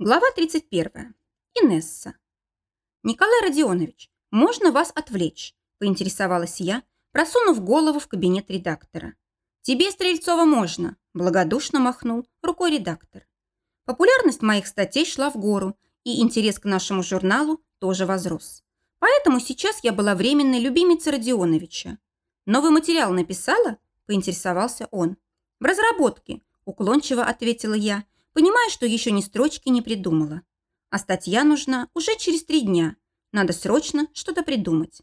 Глава 31. Инесса. «Николай Родионович, можно вас отвлечь?» – поинтересовалась я, просунув голову в кабинет редактора. «Тебе, Стрельцова, можно», – благодушно махнул рукой редактор. Популярность моих статей шла в гору, и интерес к нашему журналу тоже возрос. Поэтому сейчас я была временной любимицей Родионовича. «Новый материал написала?» – поинтересовался он. «В разработке», – уклончиво ответила я – Понимаю, что еще ни строчки не придумала. А статья нужна уже через три дня. Надо срочно что-то придумать.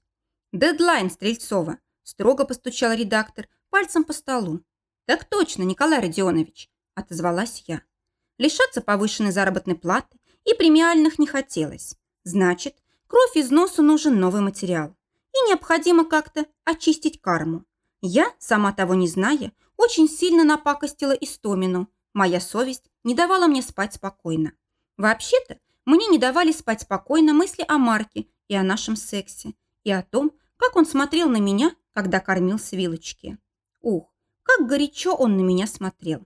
Дедлайн, Стрельцова. Строго постучал редактор пальцем по столу. Так точно, Николай Родионович, отозвалась я. Лишаться повышенной заработной платы и премиальных не хотелось. Значит, кровь из носу нужен новый материал. И необходимо как-то очистить карму. Я, сама того не зная, очень сильно напакостила Истомину, Моя совесть не давала мне спать спокойно. Вообще-то, мне не давали спать спокойно мысли о Марке и о нашем сексе, и о том, как он смотрел на меня, когда кормил с вилочки. Ух, как горячо он на меня смотрел.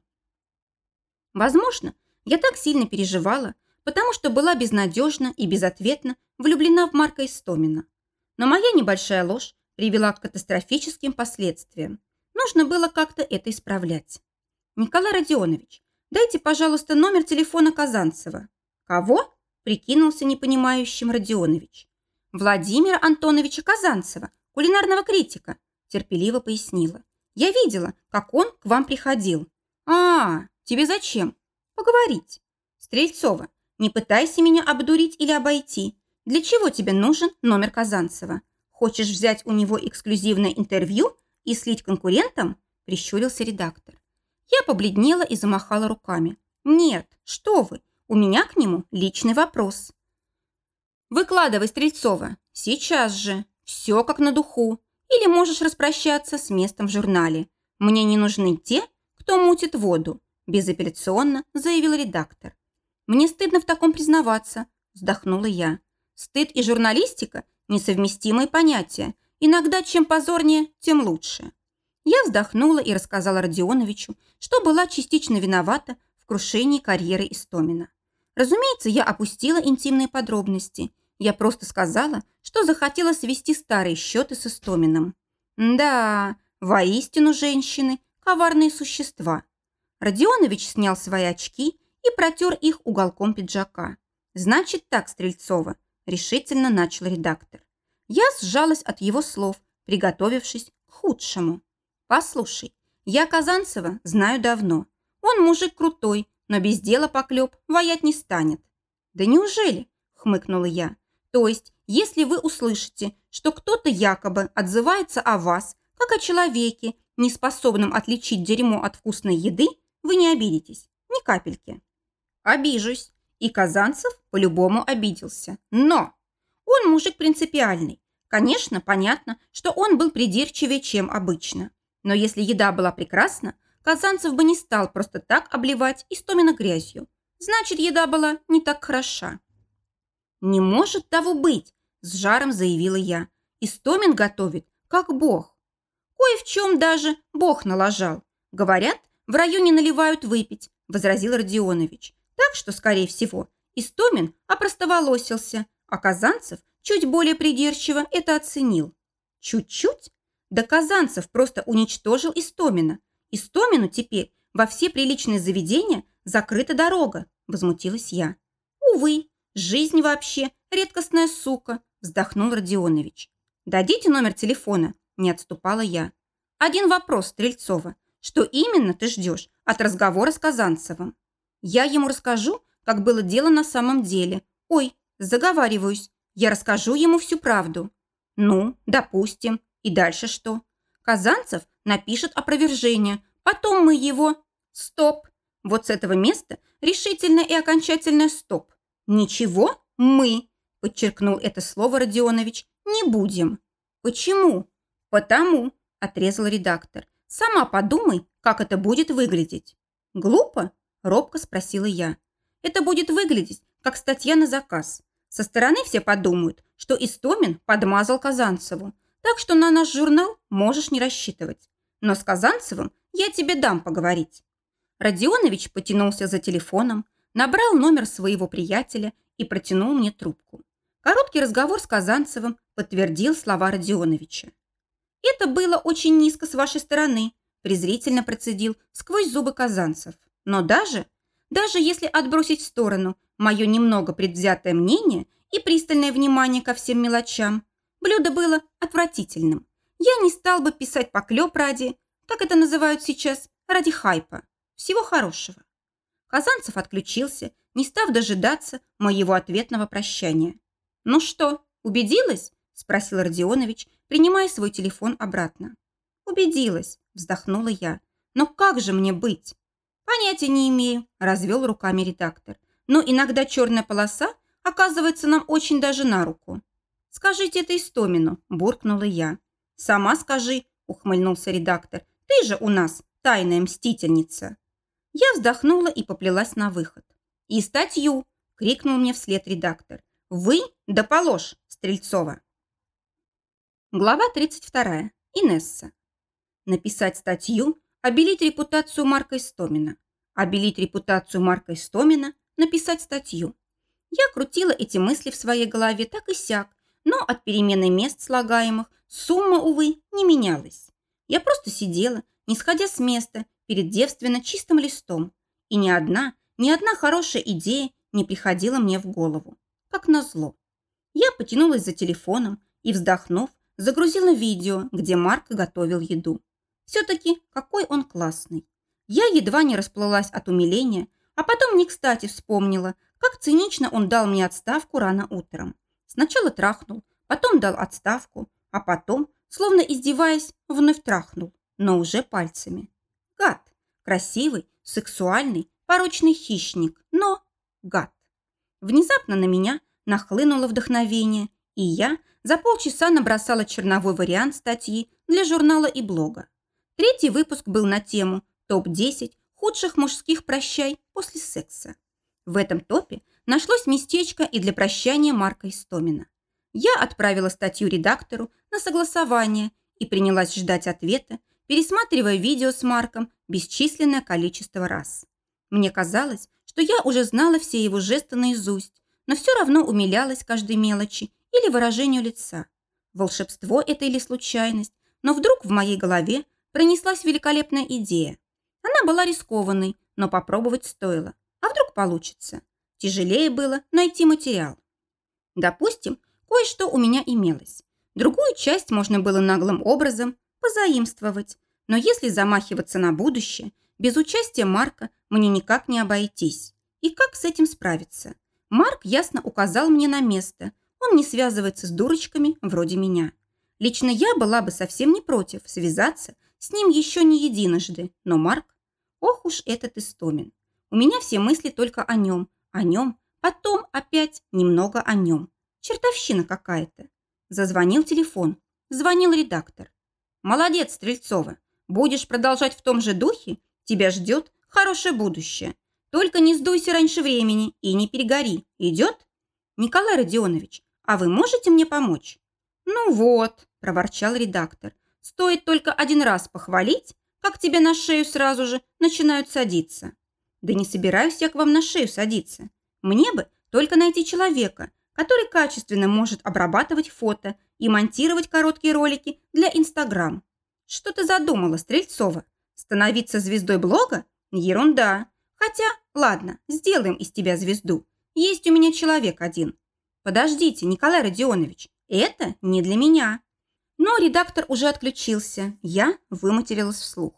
Возможно, я так сильно переживала, потому что была безнадежна и безответно влюблена в Марка Истомина. Но моя небольшая ложь привела к катастрофическим последствиям. Нужно было как-то это исправлять. «Николай Родионович, дайте, пожалуйста, номер телефона Казанцева». «Кого?» – прикинулся непонимающим Родионович. «Владимира Антоновича Казанцева, кулинарного критика», – терпеливо пояснила. «Я видела, как он к вам приходил». «А, тебе зачем?» «Поговорить». «Стрельцова, не пытайся меня обдурить или обойти. Для чего тебе нужен номер Казанцева? Хочешь взять у него эксклюзивное интервью и слить конкурентам?» – прищурился редактор. Я побледнела и замахала руками. «Нет, что вы, у меня к нему личный вопрос». «Выкладывай, Стрельцова, сейчас же. Все как на духу. Или можешь распрощаться с местом в журнале. Мне не нужны те, кто мутит воду», безапелляционно заявил редактор. «Мне стыдно в таком признаваться», вздохнула я. «Стыд и журналистика – несовместимые понятия. Иногда чем позорнее, тем лучше». Я вздохнула и рассказала Родионовичу, что была частично виновата в крушении карьеры Истомина. Разумеется, я опустила интимные подробности. Я просто сказала, что захотела свести старые счеты с Истоминым. Да, воистину женщины – коварные существа. Родионович снял свои очки и протер их уголком пиджака. «Значит так, Стрельцова», – решительно начал редактор. Я сжалась от его слов, приготовившись к худшему. «Послушай, я Казанцева знаю давно. Он мужик крутой, но без дела поклеп воять не станет». «Да неужели?» – хмыкнула я. «То есть, если вы услышите, что кто-то якобы отзывается о вас, как о человеке, не способном отличить дерьмо от вкусной еды, вы не обидитесь, ни капельки». «Обижусь». И Казанцев по-любому обиделся. Но он мужик принципиальный. Конечно, понятно, что он был придирчивее, чем обычно. Но если еда была прекрасна, Казанцев бы не стал просто так обливать Истомина грязью. Значит, еда была не так хороша. «Не может того быть!» – с жаром заявила я. «Истомин готовит, как бог. Кое в чем даже бог налажал. Говорят, в районе наливают выпить», – возразил Родионович. «Так что, скорее всего, Истомин опростоволосился, а Казанцев чуть более придирчиво это оценил. Чуть-чуть? Да Казанцев просто уничтожил Истомина. Истомину теперь во все приличные заведения закрыта дорога, возмутилась я. Увы, жизнь вообще редкостная сука, вздохнул Родионович. Дадите номер телефона, не отступала я. Один вопрос, Стрельцова. Что именно ты ждешь от разговора с Казанцевым? Я ему расскажу, как было дело на самом деле. Ой, заговариваюсь. Я расскажу ему всю правду. Ну, допустим. И дальше что? Казанцев напишет опровержение, потом мы его... Стоп! Вот с этого места решительно и окончательное стоп. Ничего мы, подчеркнул это слово Родионович, не будем. Почему? Потому, отрезал редактор. Сама подумай, как это будет выглядеть. Глупо? Робко спросила я. Это будет выглядеть, как статья на заказ. Со стороны все подумают, что Истомин подмазал Казанцеву, так что на наш журнал можешь не рассчитывать. Но с Казанцевым я тебе дам поговорить». Родионович потянулся за телефоном, набрал номер своего приятеля и протянул мне трубку. Короткий разговор с Казанцевым подтвердил слова Родионовича. «Это было очень низко с вашей стороны», презрительно процедил сквозь зубы Казанцев. «Но даже, даже если отбросить в сторону мое немного предвзятое мнение и пристальное внимание ко всем мелочам, блюдо было отвратительным. Я не стал бы писать поклеп ради, как это называют сейчас, ради хайпа. Всего хорошего». Казанцев отключился, не став дожидаться моего ответного прощания. «Ну что, убедилась?» – спросил Родионович, принимая свой телефон обратно. «Убедилась», – вздохнула я. «Но как же мне быть?» «Понятия не имею», – развел руками редактор. «Но иногда черная полоса оказывается нам очень даже на руку». «Скажите это Истомину», – буркнула я. «Сама скажи», – ухмыльнулся редактор. «Ты же у нас тайная мстительница». Я вздохнула и поплелась на выход. «И статью!» – крикнул мне вслед редактор. «Вы да положь, Стрельцова!» Глава 32. Инесса. Написать статью, обелить репутацию Марка Истомина. Обелить репутацию Марка Истомина, написать статью. Я крутила эти мысли в своей голове так и сяк, но от перемены мест слагаемых сумма, увы, не менялась. Я просто сидела, не сходя с места, перед девственно чистым листом, и ни одна, ни одна хорошая идея не приходила мне в голову как назло. Я потянулась за телефоном и, вздохнув, загрузила видео, где Марк готовил еду. Все-таки какой он классный. Я едва не расплылась от умиления, а потом не кстати вспомнила, как цинично он дал мне отставку рано утром. Сначала трахнул, потом дал отставку, а потом, словно издеваясь, вновь трахнул, но уже пальцами. Гад. Красивый, сексуальный, порочный хищник, но гад. Внезапно на меня нахлынуло вдохновение, и я за полчаса набросала черновой вариант статьи для журнала и блога. Третий выпуск был на тему «Топ-10 худших мужских прощай после секса». В этом топе нашлось местечко и для прощания Марка Истомина. Я отправила статью редактору на согласование и принялась ждать ответа, пересматривая видео с Марком бесчисленное количество раз. Мне казалось, что я уже знала все его жесты наизусть, но все равно умилялась каждой мелочи или выражению лица. Волшебство это или случайность, но вдруг в моей голове пронеслась великолепная идея. Она была рискованной, но попробовать стоило. А вдруг получится? Тяжелее было найти материал. Допустим, кое-что у меня имелось. Другую часть можно было наглым образом позаимствовать. Но если замахиваться на будущее, без участия Марка мне никак не обойтись. И как с этим справиться? Марк ясно указал мне на место. Он не связывается с дурочками вроде меня. Лично я была бы совсем не против связаться с ним еще не единожды. Но Марк, ох уж этот Истомин. У меня все мысли только о нем, о нем, потом опять немного о нем. Чертовщина какая-то. Зазвонил телефон. Звонил редактор. «Молодец, Стрельцова. Будешь продолжать в том же духе? Тебя ждет хорошее будущее. Только не сдуйся раньше времени и не перегори. Идет? Николай Родионович, а вы можете мне помочь? Ну вот, проворчал редактор. Стоит только один раз похвалить, как тебе на шею сразу же начинают садиться. Да не собираюсь я к вам на шею садиться. Мне бы только найти человека, который качественно может обрабатывать фото и монтировать короткие ролики для Инстаграм. Что ты задумала, Стрельцова? Становиться звездой блога? Ерунда. Хотя, ладно, сделаем из тебя звезду. Есть у меня человек один. Подождите, Николай Родионович, это не для меня. Но редактор уже отключился. Я выматерилась вслух.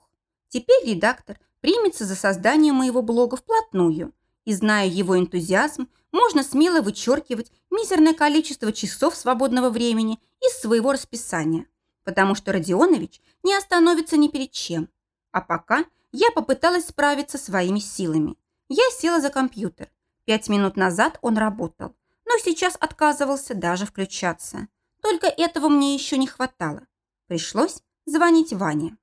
Теперь редактор примется за создание моего блога вплотную. И зная его энтузиазм, можно смело вычеркивать мизерное количество часов свободного времени из своего расписания. Потому что Родионович не остановится ни перед чем. А пока я попыталась справиться своими силами. Я села за компьютер. Пять минут назад он работал, но сейчас отказывался даже включаться. Только этого мне еще не хватало. Пришлось звонить Ване.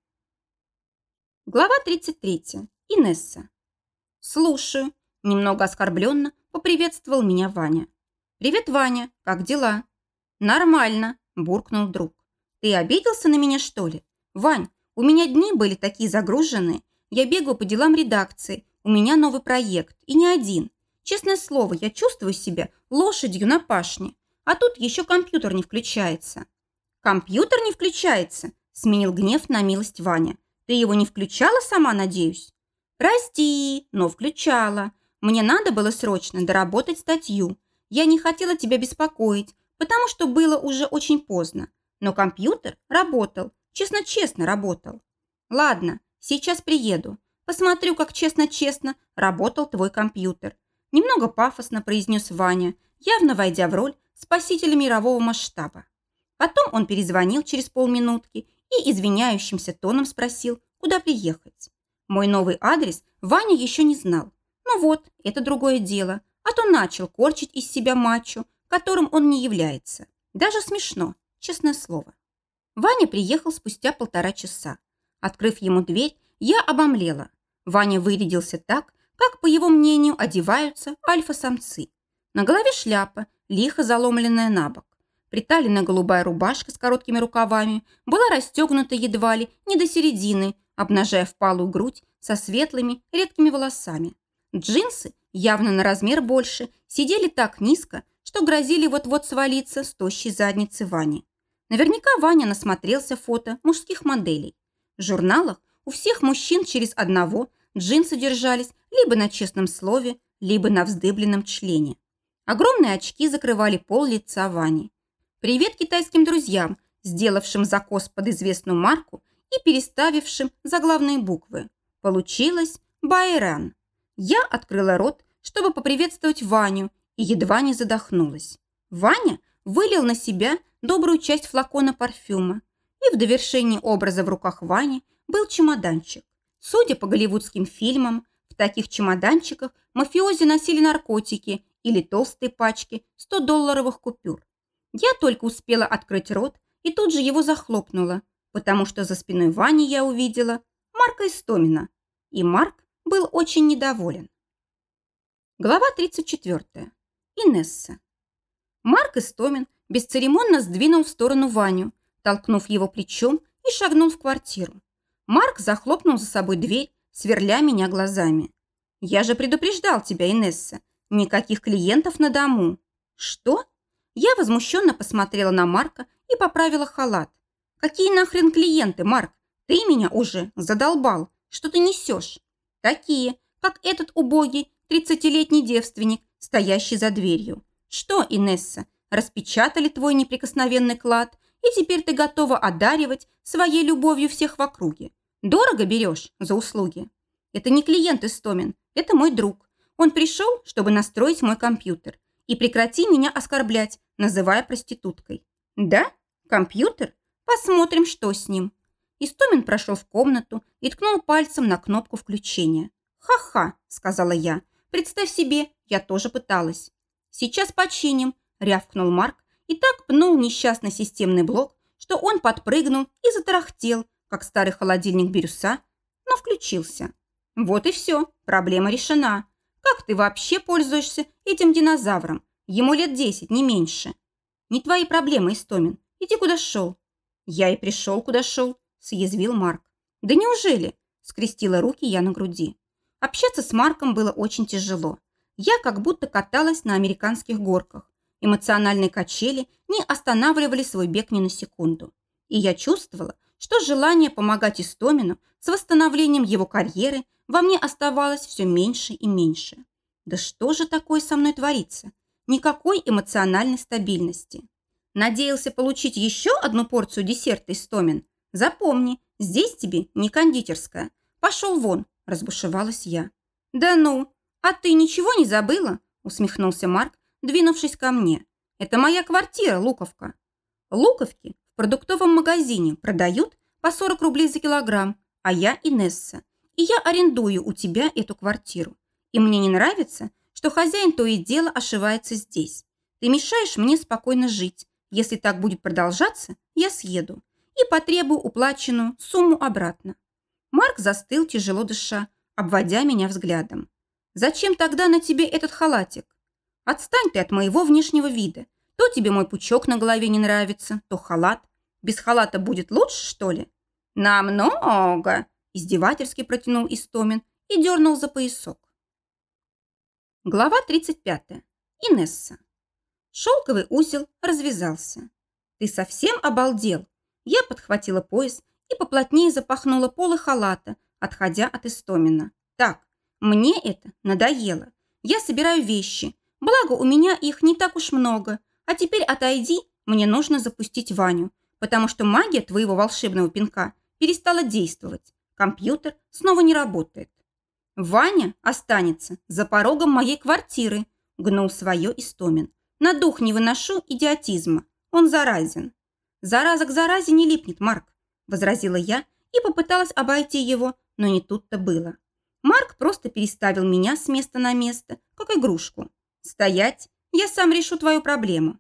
Глава 33. Инесса. «Слушаю», – немного оскорбленно поприветствовал меня Ваня. «Привет, Ваня, как дела?» «Нормально», – буркнул друг. «Ты обиделся на меня, что ли? Вань, у меня дни были такие загруженные. Я бегаю по делам редакции. У меня новый проект. И не один. Честное слово, я чувствую себя лошадью на пашне. А тут еще компьютер не включается». «Компьютер не включается?» – сменил гнев на милость Ваня. «Ты его не включала сама, надеюсь?» «Прости, но включала. Мне надо было срочно доработать статью. Я не хотела тебя беспокоить, потому что было уже очень поздно. Но компьютер работал, честно-честно работал. Ладно, сейчас приеду. Посмотрю, как честно-честно работал твой компьютер. Немного пафосно произнес Ваня, явно войдя в роль спасителя мирового масштаба. Потом он перезвонил через полминутки и извиняющимся тоном спросил, куда приехать. Мой новый адрес Ваня еще не знал. Ну вот, это другое дело. А то начал корчить из себя мачо, которым он не является. Даже смешно, честное слово. Ваня приехал спустя полтора часа. Открыв ему дверь, я обомлела. Ваня вырядился так, как, по его мнению, одеваются альфа-самцы. На голове шляпа, лихо заломленная на бок. Приталенная голубая рубашка с короткими рукавами была расстегнута едва ли не до середины, обнажая впалую грудь со светлыми редкими волосами. Джинсы, явно на размер больше, сидели так низко, что грозили вот-вот свалиться с тощей задницы Вани. Наверняка Ваня насмотрелся фото мужских моделей. В журналах у всех мужчин через одного джинсы держались либо на честном слове, либо на вздыбленном члене. Огромные очки закрывали пол лица Вани. Привет китайским друзьям, сделавшим закос под известную марку и переставившим заглавные буквы. Получилось Байран. Я открыла рот, чтобы поприветствовать Ваню, и едва не задохнулась. Ваня вылил на себя добрую часть флакона парфюма, и в довершении образа в руках Вани был чемоданчик. Судя по голливудским фильмам, в таких чемоданчиках мафиози носили наркотики или толстые пачки 100-долларовых купюр. Я только успела открыть рот и тут же его захлопнула, потому что за спиной Вани я увидела Марка Истомина. И Марк был очень недоволен. Глава 34. Инесса. Марк Истомин бесцеремонно сдвинул в сторону Ваню, толкнув его плечом и шагнул в квартиру. Марк захлопнул за собой дверь, сверля меня глазами. «Я же предупреждал тебя, Инесса. Никаких клиентов на дому». «Что?» Я возмущенно посмотрела на Марка и поправила халат. «Какие нахрен клиенты, Марк? Ты меня уже задолбал. Что ты несешь?» «Такие, как этот убогий тридцатилетний девственник, стоящий за дверью. Что, Инесса, распечатали твой неприкосновенный клад, и теперь ты готова одаривать своей любовью всех в округе. Дорого берешь за услуги? Это не клиент Истомин, это мой друг. Он пришел, чтобы настроить мой компьютер. И прекрати меня оскорблять, называя проституткой. Да? Компьютер? Посмотрим, что с ним. Истомин прошел в комнату и ткнул пальцем на кнопку включения. «Ха-ха», — сказала я. «Представь себе, я тоже пыталась». «Сейчас починим», – рявкнул Марк и так пнул несчастный системный блок, что он подпрыгнул и затарахтел, как старый холодильник бирюса, но включился. Вот и все, проблема решена. Как ты вообще пользуешься этим динозавром? Ему лет десять, не меньше. Не твои проблемы, Истомин. Иди куда шел. Я и пришел, куда шел, съязвил Марк. Да неужели? Скрестила руки я на груди. Общаться с Марком было очень тяжело. Я как будто каталась на американских горках. Эмоциональные качели не останавливали свой бег ни на секунду. И я чувствовала, что желание помогать Истомину с восстановлением его карьеры во мне оставалось все меньше и меньше. Да что же такое со мной творится? Никакой эмоциональной стабильности. Надеялся получить еще одну порцию десерта Истомин? Запомни, здесь тебе не кондитерская. Пошел вон, разбушевалась я. Да ну, «А ты ничего не забыла?» – усмехнулся Марк, двинувшись ко мне. «Это моя квартира, Луковка». Луковки продуктовом магазине продают по 40 рублей за килограмм, а я Инесса. И я арендую у тебя эту квартиру. И мне не нравится, что хозяин то и дело ошивается здесь. Ты мешаешь мне спокойно жить. Если так будет продолжаться, я съеду и потребую уплаченную сумму обратно. Марк застыл, тяжело дыша, обводя меня взглядом. Зачем тогда на тебе этот халатик? Отстань ты от моего внешнего вида. То тебе мой пучок на голове не нравится, то халат. Без халата будет лучше, что ли? Намного, издевательски протянул Истомин и дернул за поясок. Глава 35. Инесса. Шелковый узел развязался. «Ты совсем обалдел?» Я подхватила пояс и поплотнее запахнула полы халата, отходя от Истомина. «Так, мне это надоело. Я собираю вещи. Благо, у меня их не так уж много. А теперь отойди, мне нужно запустить Ваню, потому что магия твоего волшебного пинка перестала действовать. Компьютер снова не работает. Ваня останется за порогом моей квартиры, гнул свое Истомин. На дух не выношу идиотизма. Он заразен. Зараза к заразе не липнет, Марк, возразила я и попыталась обойти его, но не тут-то было. Марк просто переставил меня с места на место, как игрушку. «Стоять! Я сам решу твою проблему».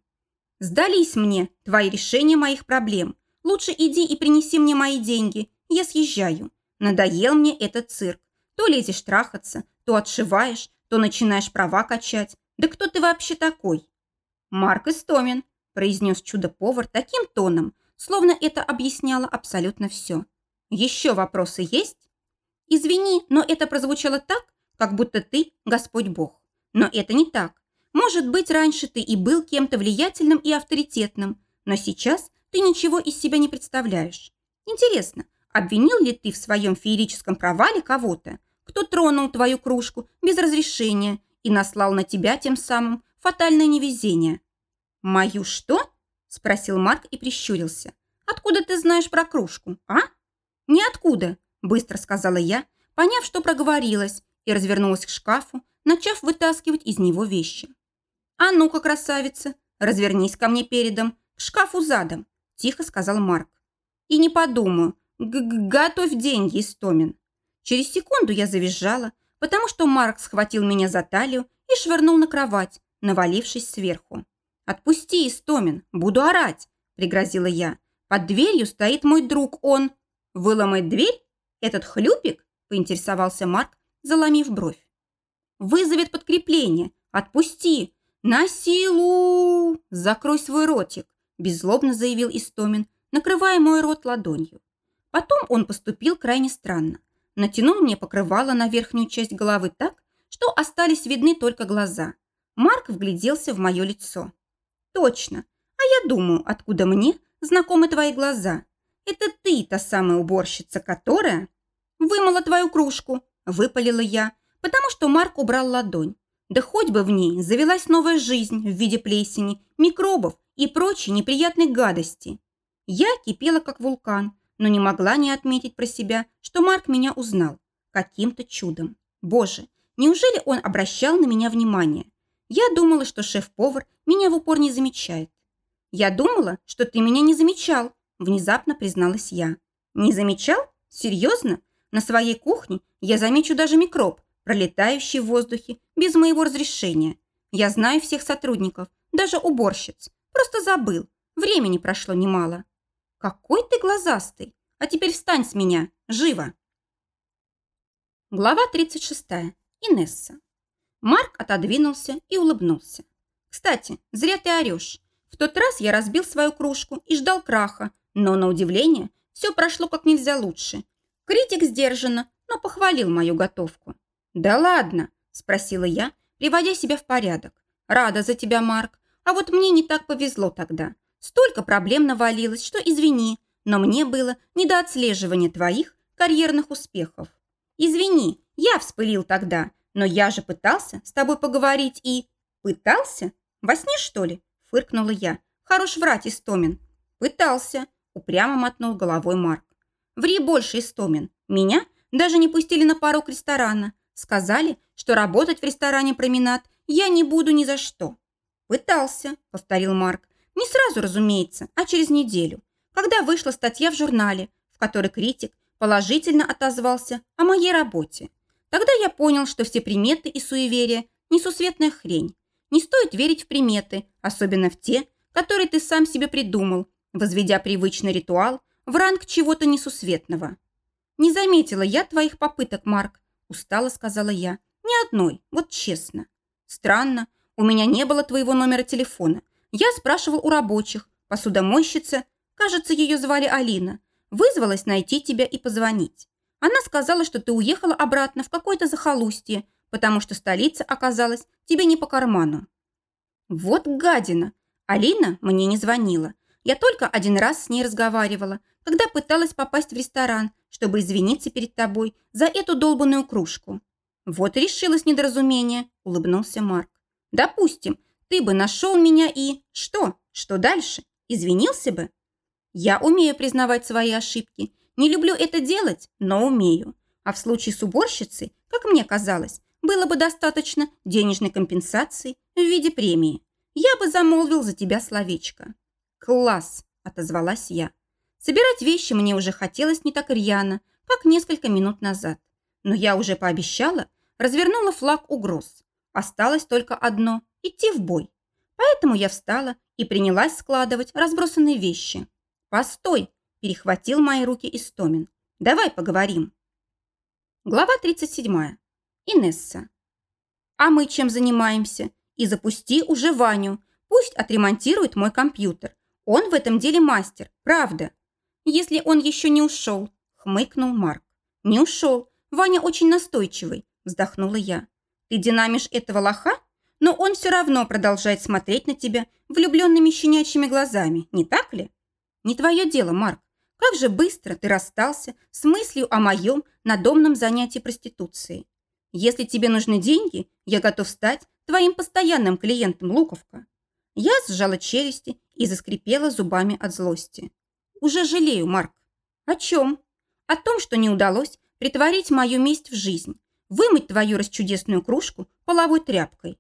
«Сдались мне твои решения моих проблем. Лучше иди и принеси мне мои деньги. Я съезжаю. Надоел мне этот цирк. То лезешь трахаться, то отшиваешь, то начинаешь права качать. Да кто ты вообще такой?» «Марк Истомин», – произнес чудо-повар таким тоном, словно это объясняло абсолютно все. «Еще вопросы есть?» Извини, но это прозвучало так, как будто ты Господь Бог. Но это не так. Может быть, раньше ты и был кем-то влиятельным и авторитетным, но сейчас ты ничего из себя не представляешь. Интересно, обвинил ли ты в своем феерическом провале кого-то, кто тронул твою кружку без разрешения и наслал на тебя тем самым фатальное невезение? «Мою что?» – спросил Марк и прищурился. «Откуда ты знаешь про кружку, а?» «Ниоткуда», быстро сказала я, поняв, что проговорилась, и развернулась к шкафу, начав вытаскивать из него вещи. «А ну-ка, красавица, развернись ко мне передом, к шкафу задом», – тихо сказал Марк. «И не подумаю, Г -г готовь деньги, Истомин». Через секунду я завизжала, потому что Марк схватил меня за талию и швырнул на кровать, навалившись сверху. «Отпусти, Истомин, буду орать», – пригрозила я. «Под дверью стоит мой друг, он...» «Выломает дверь?» «Этот хлюпик?» – поинтересовался Марк, заломив бровь. «Вызовет подкрепление! Отпусти! На силу! Закрой свой ротик!» – беззлобно заявил Истомин, накрывая мой рот ладонью. Потом он поступил крайне странно. Натянул мне покрывало на верхнюю часть головы так, что остались видны только глаза. Марк вгляделся в мое лицо. «Точно! А я думаю, откуда мне знакомы твои глаза? Это ты та самая уборщица, которая...» «Вымыла твою кружку», – выпалила я, потому что Марк убрал ладонь. Да хоть бы в ней завелась новая жизнь в виде плесени, микробов и прочей неприятной гадости. Я кипела, как вулкан, но не могла не отметить про себя, что Марк меня узнал. Каким-то чудом. Боже, неужели он обращал на меня внимание? Я думала, что шеф-повар меня в упор не замечает. Я думала, что ты меня не замечал, Внезапно призналась я. Не замечал? Серьезно? На своей кухне я замечу даже микроб, пролетающий в воздухе без моего разрешения. Я знаю всех сотрудников, даже уборщиц. Просто забыл. Времени прошло немало. Какой ты глазастый. А теперь встань с меня. Живо. Глава 36. Инесса. Марк отодвинулся и улыбнулся. «Кстати, зря ты орешь. В тот раз я разбил свою кружку и ждал краха, но, на удивление, все прошло как нельзя лучше. Критик сдержанно, но похвалил мою готовку. «Да ладно?» – спросила я, приводя себя в порядок. «Рада за тебя, Марк. А вот мне не так повезло тогда. Столько проблем навалилось, что извини, но мне было не до отслеживания твоих карьерных успехов. Извини, я вспылил тогда, но я же пытался с тобой поговорить и... Пытался? Во сне, что ли? Фыркнула я. Хорош врать, Истомин. Пытался, упрямо мотнул головой Марк. «Ври больше, Истомин. Меня даже не пустили на порог ресторана. Сказали, что работать в ресторане «Променад» я не буду ни за что». «Пытался», — повторил Марк. «Не сразу, разумеется, а через неделю, когда вышла статья в журнале, в которой критик положительно отозвался о моей работе. Тогда я понял, что все приметы и суеверия – несусветная хрень. Не стоит верить в приметы, особенно в те, которые ты сам себе придумал возведя привычный ритуал в ранг чего-то несусветного. «Не заметила я твоих попыток, Марк», – устало сказала я. «Ни одной, вот честно». «Странно, у меня не было твоего номера телефона. Я спрашивал у рабочих, посудомойщица, кажется, ее звали Алина, вызвалась найти тебя и позвонить. Она сказала, что ты уехала обратно в какое-то захолустье, потому что столица оказалась тебе не по карману. Вот гадина! Алина мне не звонила. Я только один раз с ней разговаривала, когда пыталась попасть в ресторан, чтобы извиниться перед тобой за эту долбанную кружку. Вот и решилось недоразумение, улыбнулся Марк. Допустим, ты бы нашел меня и... Что? Что дальше? Извинился бы? Я умею признавать свои ошибки. Не люблю это делать, но умею. А в случае с уборщицей, как мне казалось, было бы достаточно денежной компенсации в виде премии. Я бы замолвил за тебя словечко. Класс, отозвалась я. Собирать вещи мне уже хотелось не так рьяно, как несколько минут назад. Но я уже пообещала, развернула флаг угроз. Осталось только одно – идти в бой. Поэтому я встала и принялась складывать разбросанные вещи. «Постой!» – перехватил мои руки Истомин. «Давай поговорим». Глава 37. Инесса. «А мы чем занимаемся? И запусти уже Ваню. Пусть отремонтирует мой компьютер. Он в этом деле мастер, правда. Если он еще не ушел», – хмыкнул Марк. «Не ушел. Ваня очень настойчивый», – вздохнула я. «Ты динамишь этого лоха? Но он все равно продолжает смотреть на тебя влюбленными щенячьими глазами, не так ли?» «Не твое дело, Марк. Как же быстро ты расстался с мыслью о моем надомном занятии проституцией. Если тебе нужны деньги, я готов стать твоим постоянным клиентом, Луковка». Я сжала челюсти и заскрипела зубами от злости. «Уже жалею, Марк». «О чем?» «О том, что не удалось притворить мою месть в жизнь, вымыть твою расчудесную кружку половой тряпкой».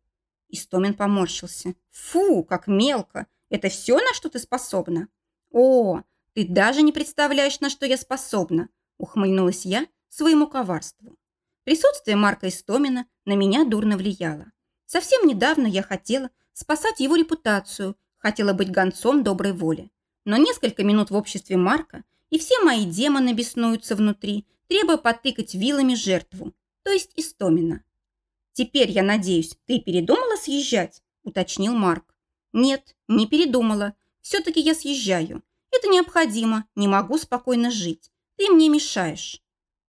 Истомин поморщился. «Фу, как мелко! Это все, на что ты способна?» «О, ты даже не представляешь, на что я способна!» ухмыльнулась я своему коварству. Присутствие Марка Истомина на меня дурно влияло. Совсем недавно я хотела спасать его репутацию, хотела быть гонцом доброй воли. Но несколько минут в обществе Марка, и все мои демоны беснуются внутри, требуя потыкать вилами жертву, то есть Истомина. «Теперь, я надеюсь, ты передумала съезжать?» – уточнил Марк. «Нет, не передумала. Все-таки я съезжаю. Это необходимо, не могу спокойно жить. Ты мне мешаешь.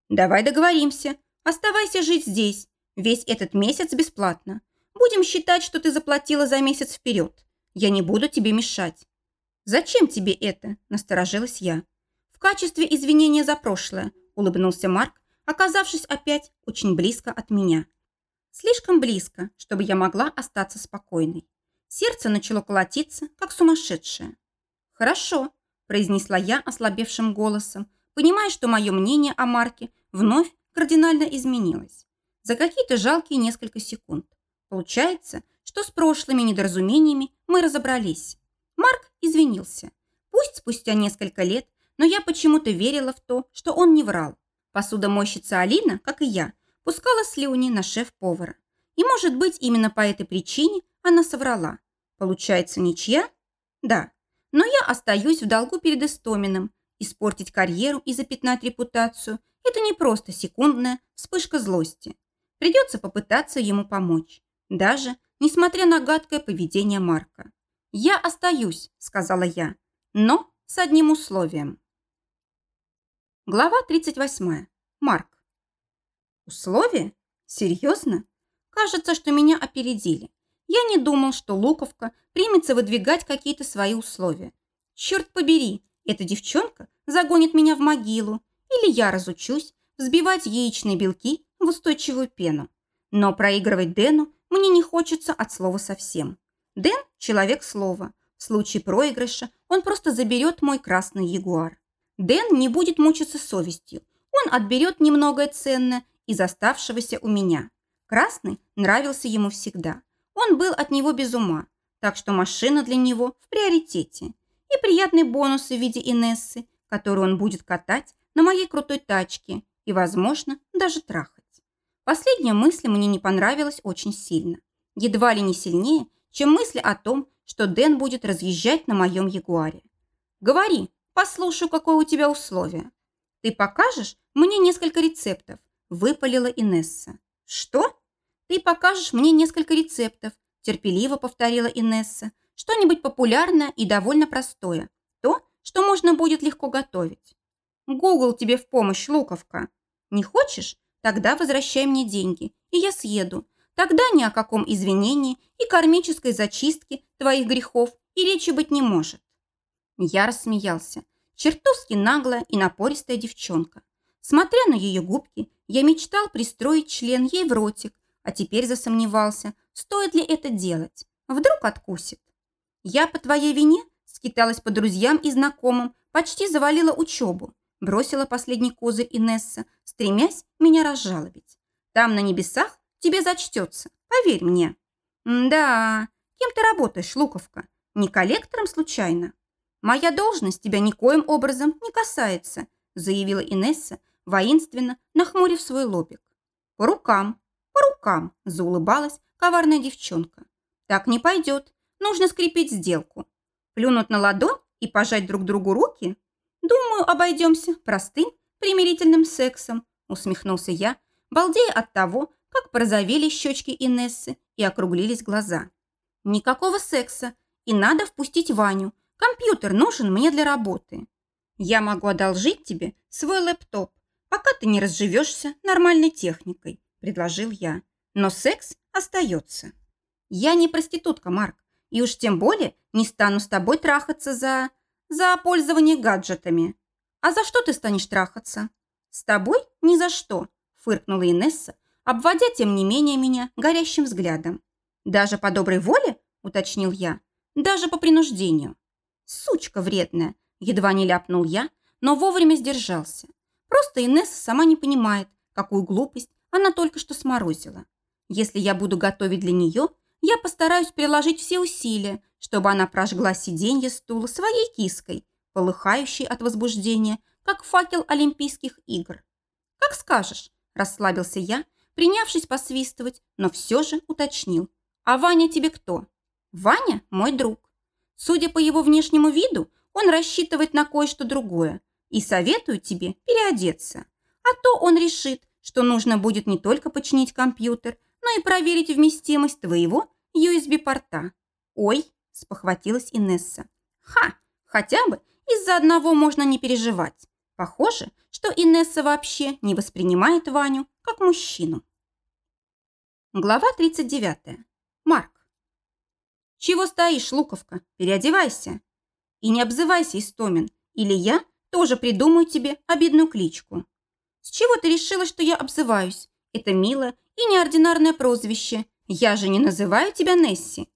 Давай договоримся. Оставайся жить здесь. Весь этот месяц бесплатно. Будем считать, что ты заплатила за месяц вперед. Я не буду тебе мешать. Зачем тебе это? Насторожилась я. В качестве извинения за прошлое, улыбнулся Марк, оказавшись опять очень близко от меня. Слишком близко, чтобы я могла остаться спокойной. Сердце начало колотиться, как сумасшедшее. «Хорошо», – произнесла я ослабевшим голосом, понимая, что мое мнение о Марке вновь кардинально изменилось. За какие-то жалкие несколько секунд. Получается, что с прошлыми недоразумениями мы разобрались. Марк извинился. Пусть спустя несколько лет, но я почему-то верила в то, что он не врал. Посудомойщица Алина, как и я, пускала слюни на шеф-повара. И, может быть, именно по этой причине она соврала. Получается, ничья? Да. Но я остаюсь в долгу перед Истоминым. Испортить карьеру и запятнать репутацию – это не просто секундная вспышка злости. Придется попытаться ему помочь. Даже несмотря на гадкое поведение Марка. «Я остаюсь», – сказала я, – «но с одним условием». Глава 38. Марк. Условие? Серьезно? Кажется, что меня опередили. Я не думал, что Луковка примется выдвигать какие-то свои условия. Черт побери, эта девчонка загонит меня в могилу, или я разучусь взбивать яичные белки в устойчивую пену. Но проигрывать Дэну мне не хочется от слова совсем. Дэн – человек слова. В случае проигрыша он просто заберет мой красный ягуар. Дэн не будет мучиться совестью. Он отберет немногое ценное из оставшегося у меня. Красный нравился ему всегда. Он был от него без ума, так что машина для него в приоритете. И приятные бонусы в виде Инессы, которую он будет катать на моей крутой тачке и, возможно, даже трахать. Последняя мысль мне не понравилась очень сильно. Едва ли не сильнее, чем мысль о том, что Дэн будет разъезжать на моем Ягуаре. «Говори, послушаю, какое у тебя условие. Ты покажешь мне несколько рецептов», – выпалила Инесса. «Что?» «Ты покажешь мне несколько рецептов», – терпеливо повторила Инесса. «Что-нибудь популярное и довольно простое. То, что можно будет легко готовить». «Гугл тебе в помощь, Луковка. Не хочешь? Тогда возвращай мне деньги, и я съеду. Тогда ни о каком извинении и кармической зачистке твоих грехов и речи быть не может. Я рассмеялся. Чертовски наглая и напористая девчонка. Смотря на ее губки, я мечтал пристроить член ей в ротик, а теперь засомневался, стоит ли это делать. Вдруг откусит. Я по твоей вине скиталась по друзьям и знакомым, почти завалила учебу, бросила последний козырь Инесса, стремясь меня разжалобить. Там, на небесах, тебе зачтется, поверь мне. да, кем ты работаешь, Луковка? Не коллектором случайно? Моя должность тебя никоим образом не касается, заявила Инесса, воинственно нахмурив свой лобик. По рукам, по рукам, заулыбалась коварная девчонка. Так не пойдет, нужно скрепить сделку. Плюнуть на ладонь и пожать друг другу руки? Думаю, обойдемся простым примирительным сексом, усмехнулся я, балдея от того, как порозовели щечки Инессы и округлились глаза. Никакого секса, и надо впустить Ваню. Компьютер нужен мне для работы. Я могу одолжить тебе свой лэптоп, пока ты не разживешься нормальной техникой, предложил я. Но секс остается. Я не проститутка, Марк, и уж тем более не стану с тобой трахаться за... за пользование гаджетами. А за что ты станешь трахаться? С тобой ни за что, фыркнула Инесса, обводя тем не менее меня горящим взглядом. Даже по доброй воле, уточнил я, даже по принуждению. Сучка вредная, едва не ляпнул я, но вовремя сдержался. Просто Инесса сама не понимает, какую глупость она только что сморозила. Если я буду готовить для нее, я постараюсь приложить все усилия, чтобы она прожгла сиденье стула своей киской, полыхающей от возбуждения, как факел Олимпийских игр. «Как скажешь», – расслабился я, принявшись посвистывать, но все же уточнил. «А Ваня тебе кто?» «Ваня – мой друг. Судя по его внешнему виду, он рассчитывает на кое-что другое и советует тебе переодеться. А то он решит, что нужно будет не только починить компьютер, но и проверить вместимость твоего USB-порта. Ой, спохватилась Инесса. Ха, хотя бы из-за одного можно не переживать. Похоже, что Инесса вообще не воспринимает Ваню как мужчину. Глава 39. Марк. «Чего стоишь, Луковка? Переодевайся. И не обзывайся, Истомин, или я тоже придумаю тебе обидную кличку. С чего ты решила, что я обзываюсь? Это мило и неординарное прозвище. Я же не называю тебя Несси.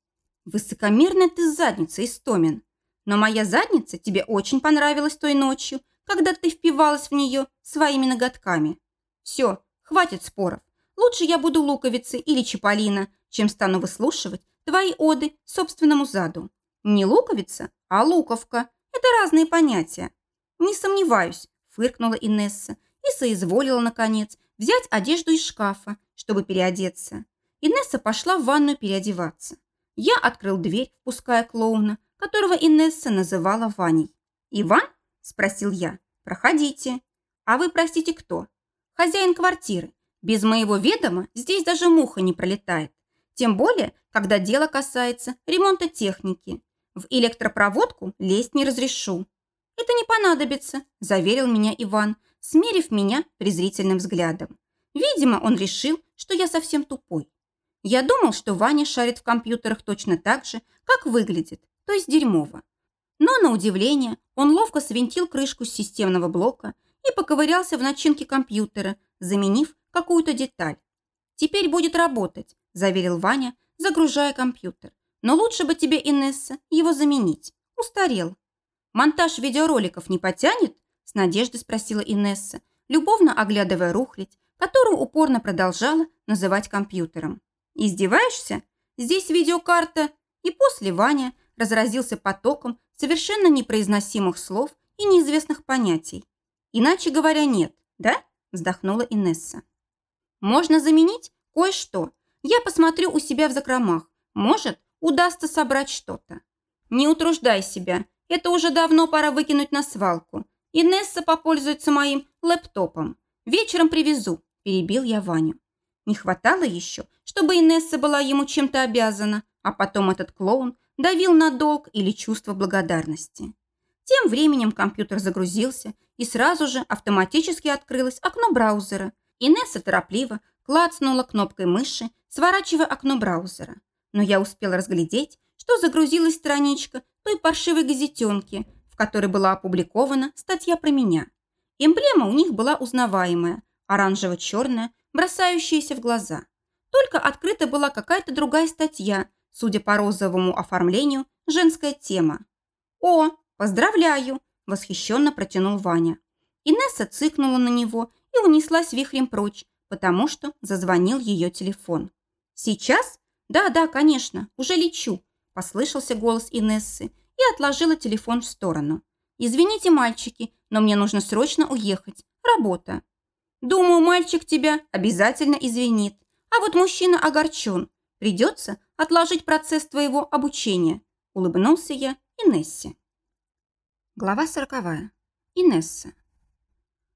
Высокомерная ты задница, Истомин. Но моя задница тебе очень понравилась той ночью, когда ты впивалась в нее своими ноготками. Все, хватит споров. Лучше я буду луковицей или чаполина, чем стану выслушивать твои оды собственному заду. Не луковица, а луковка. Это разные понятия. Не сомневаюсь, фыркнула Инесса и соизволила, наконец, взять одежду из шкафа, чтобы переодеться. Инесса пошла в ванную переодеваться. Я открыл дверь, впуская клоуна, которого Инесса называла Ваней. «Иван?» – спросил я. «Проходите». «А вы, простите, кто?» «Хозяин квартиры. Без моего ведома здесь даже муха не пролетает. Тем более, когда дело касается ремонта техники. В электропроводку лезть не разрешу». «Это не понадобится», – заверил меня Иван, смерив меня презрительным взглядом. Видимо, он решил, что я совсем тупой. Я думал, что Ваня шарит в компьютерах точно так же, как выглядит, то есть дерьмово. Но, на удивление, он ловко свинтил крышку с системного блока и поковырялся в начинке компьютера, заменив какую-то деталь. «Теперь будет работать», – заверил Ваня, загружая компьютер. «Но лучше бы тебе, Инесса, его заменить. Устарел». «Монтаж видеороликов не потянет?» – с надеждой спросила Инесса, любовно оглядывая рухлядь, которую упорно продолжала называть компьютером. «Издеваешься? Здесь видеокарта...» И после Ваня разразился потоком совершенно непроизносимых слов и неизвестных понятий. «Иначе говоря, нет, да?» – вздохнула Инесса. «Можно заменить кое-что. Я посмотрю у себя в закромах. Может, удастся собрать что-то. Не утруждай себя. Это уже давно пора выкинуть на свалку. Инесса попользуется моим лэптопом. Вечером привезу перебил я Ваню. Не хватало еще, чтобы Инесса была ему чем-то обязана, а потом этот клоун давил на долг или чувство благодарности. Тем временем компьютер загрузился, и сразу же автоматически открылось окно браузера, Инесса торопливо клацнула кнопкой мыши, сворачивая окно браузера. Но я успела разглядеть, что загрузилась страничка той паршивой газетенки, в которой была опубликована статья про меня. Эмблема у них была узнаваемая, оранжево-черная, бросающаяся в глаза. Только открыта была какая-то другая статья, судя по розовому оформлению, женская тема. «О, поздравляю!» – восхищенно протянул Ваня. Инесса цыкнула на него и унеслась вихрем прочь, потому что зазвонил ее телефон. «Сейчас? Да, да, конечно, уже лечу», – послышался голос Инессы и отложила телефон в сторону. «Извините, мальчики, но мне нужно срочно уехать. Работа». «Думаю, мальчик тебя обязательно извинит. А вот мужчина огорчен. Придется отложить процесс твоего обучения», – улыбнулся я Инессе. Глава сороковая. Инесса.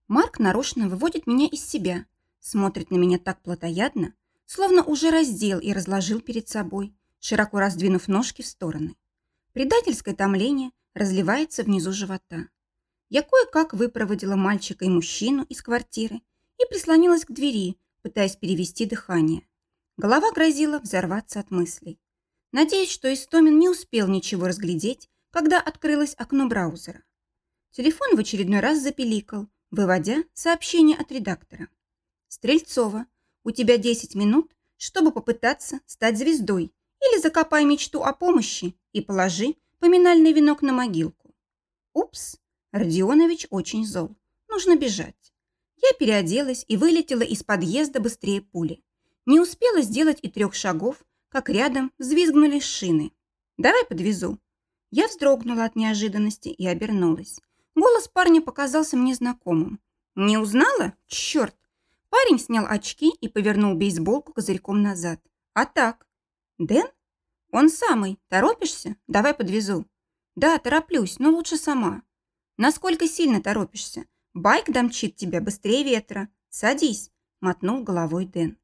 Марк нарочно выводит меня из себя, смотрит на меня так плотоядно, словно уже раздел и разложил перед собой, широко раздвинув ножки в стороны. Предательское томление разливается внизу живота. Я кое-как выпроводила мальчика и мужчину из квартиры и прислонилась к двери, пытаясь перевести дыхание. Голова грозила взорваться от мыслей. Надеюсь, что Истомин не успел ничего разглядеть, когда открылось окно браузера. Телефон в очередной раз запеликал, выводя сообщение от редактора. «Стрельцова, у тебя 10 минут, чтобы попытаться стать звездой, или закопай мечту о помощи и положи поминальный венок на могилку». Упс, Родионович очень зол. Нужно бежать. Я переоделась и вылетела из подъезда быстрее пули. Не успела сделать и трех шагов, как рядом взвизгнули шины. «Давай подвезу». Я вздрогнула от неожиданности и обернулась. Голос парня показался мне знакомым. «Не узнала? Черт!» Парень снял очки и повернул бейсболку козырьком назад. «А так?» «Дэн? Он самый. Торопишься? Давай подвезу». «Да, тороплюсь, но лучше сама». «Насколько сильно торопишься? Байк домчит тебя быстрее ветра. Садись», – мотнул головой Дэн.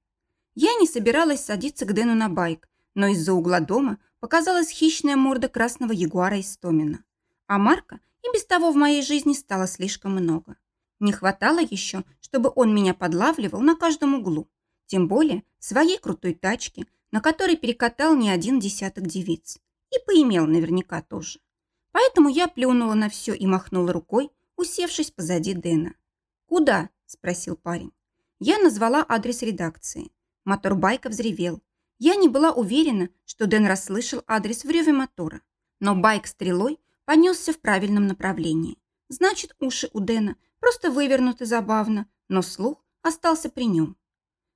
Я не собиралась садиться к Дэну на байк, но из-за угла дома показалась хищная морда красного ягуара из Томина. А Марка и без того в моей жизни стало слишком много. Не хватало еще, чтобы он меня подлавливал на каждом углу. Тем более своей крутой тачке, на которой перекатал не один десяток девиц. И поимел наверняка тоже. Поэтому я плюнула на все и махнула рукой, усевшись позади Дэна. «Куда?» – спросил парень. Я назвала адрес редакции. Мотор байка взревел. Я не была уверена, что Дэн расслышал адрес в реве мотора. Но байк стрелой понесся в правильном направлении. Значит, уши у Дэна просто вывернуты забавно, но слух остался при нем.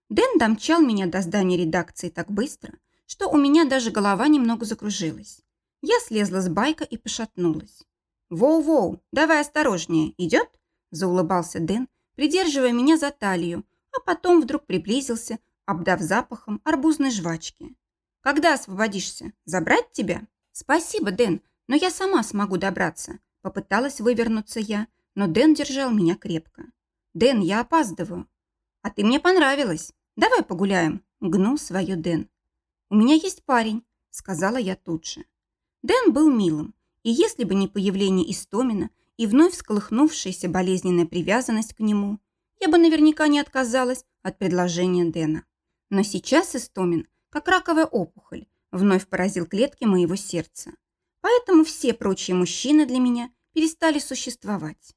Дэн домчал меня до здания редакции так быстро, что у меня даже голова немного закружилась. Я слезла с байка и пошатнулась. «Воу-воу, давай осторожнее, идет?» – заулыбался Дэн, придерживая меня за талию, а потом вдруг приблизился, обдав запахом арбузной жвачки. «Когда освободишься? Забрать тебя?» «Спасибо, Дэн, но я сама смогу добраться. Попыталась вывернуться я, но Дэн держал меня крепко. «Дэн, я опаздываю». «А ты мне понравилась. Давай погуляем», – гнул свое Дэн. «У меня есть парень», – сказала я тут же. Дэн был милым, и если бы не появление Истомина и вновь всколыхнувшаяся болезненная привязанность к нему, я бы наверняка не отказалась от предложения Дэна. Но сейчас Истомин, как раковая опухоль, вновь поразил клетки моего сердца. Поэтому все прочие мужчины для меня перестали существовать.